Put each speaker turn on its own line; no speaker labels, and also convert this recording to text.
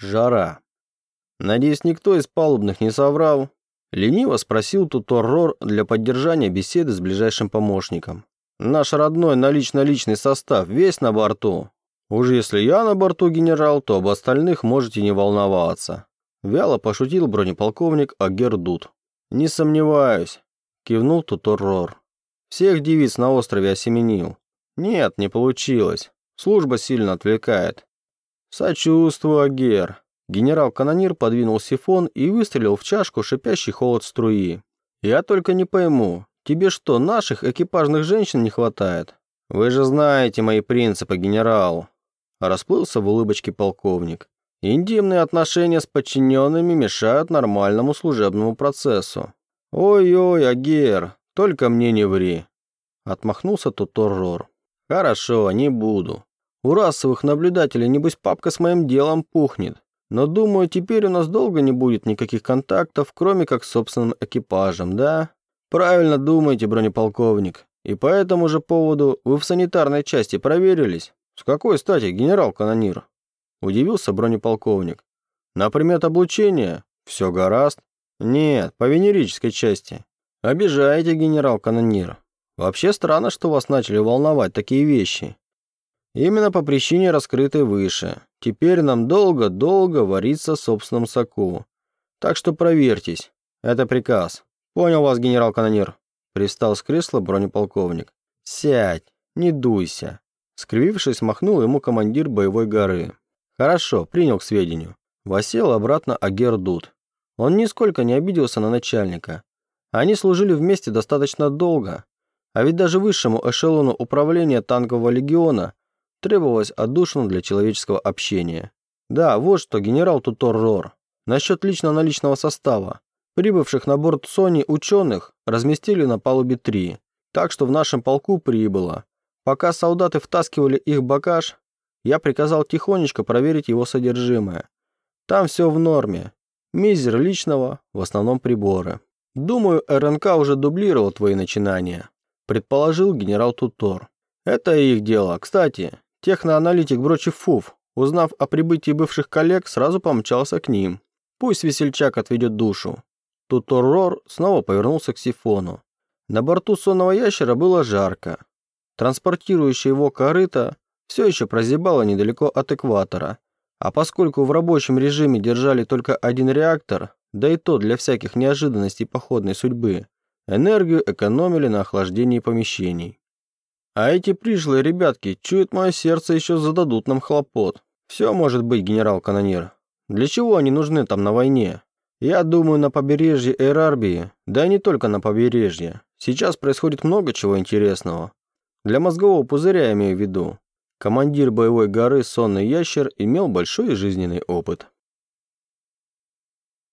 Жара. Надеюсь, никто из палубных не соврал. Лениво спросил Туторрор для поддержания беседы с ближайшим помощником. Наш родной налично-личный состав весь на борту. Уж если я на борту генерал, то об остальных можете не волноваться. Вяло пошутил бронеполковник Агердут. Не сомневаюсь, кивнул Туторрор. Всех девиц на острове осеменил. Нет, не получилось. Служба сильно отвлекает. Сочувствую, Агер. Генерал-канонир подвинул сифон и выстрелил в чашку шипящий холод струи. «Я только не пойму, тебе что, наших экипажных женщин не хватает? Вы же знаете мои принципы, генерал!» Расплылся в улыбочке полковник. «Интимные отношения с подчиненными мешают нормальному служебному процессу. Ой-ой, Агер, только мне не ври!» Отмахнулся Туторрор. «Хорошо, не буду. У расовых наблюдателей, небось, папка с моим делом пухнет. Но, думаю, теперь у нас долго не будет никаких контактов, кроме как с собственным экипажем, да? Правильно думаете, бронеполковник. И по этому же поводу вы в санитарной части проверились? С какой стати, генерал-канонир? Удивился бронеполковник. На предмет облучения? Все гораст? Нет, по венерической части. Обижаете, генерал-канонир. Вообще странно, что вас начали волновать такие вещи. Именно по причине, раскрытой выше. Теперь нам долго-долго вариться в собственном соку. Так что проверьтесь. Это приказ. Понял вас, генерал-канонир. Пристал с кресла бронеполковник. Сядь, не дуйся. Скривившись, махнул ему командир боевой горы. Хорошо, принял к сведению. Восел обратно Агердут. Он нисколько не обиделся на начальника. Они служили вместе достаточно долго. А ведь даже высшему эшелону управления танкового легиона требовалось отдушину для человеческого общения. Да, вот что, генерал Туторрор. Насчет лично-наличного состава. Прибывших на борт Сони ученых разместили на палубе 3, так что в нашем полку прибыло. Пока солдаты втаскивали их багаж, я приказал тихонечко проверить его содержимое. Там все в норме. Мизер личного, в основном приборы. Думаю, РНК уже дублировал твои начинания, предположил генерал Тутор. Это их дело. Кстати, Техноаналитик Брочев Фуф, узнав о прибытии бывших коллег, сразу помчался к ним. Пусть весельчак отведет душу. Тут Торрор снова повернулся к сифону. На борту сонного ящера было жарко. Транспортирующая его корыто все еще прозябало недалеко от экватора. А поскольку в рабочем режиме держали только один реактор, да и то для всяких неожиданностей походной судьбы, энергию экономили на охлаждении помещений. А эти пришлые ребятки, чуют мое сердце, еще зададут нам хлопот. Все может быть, генерал-канонир. Для чего они нужны там на войне? Я думаю, на побережье Эрарбии, да и не только на побережье. Сейчас происходит много чего интересного. Для мозгового пузыря имею в виду. Командир боевой горы Сонный Ящер имел большой жизненный опыт.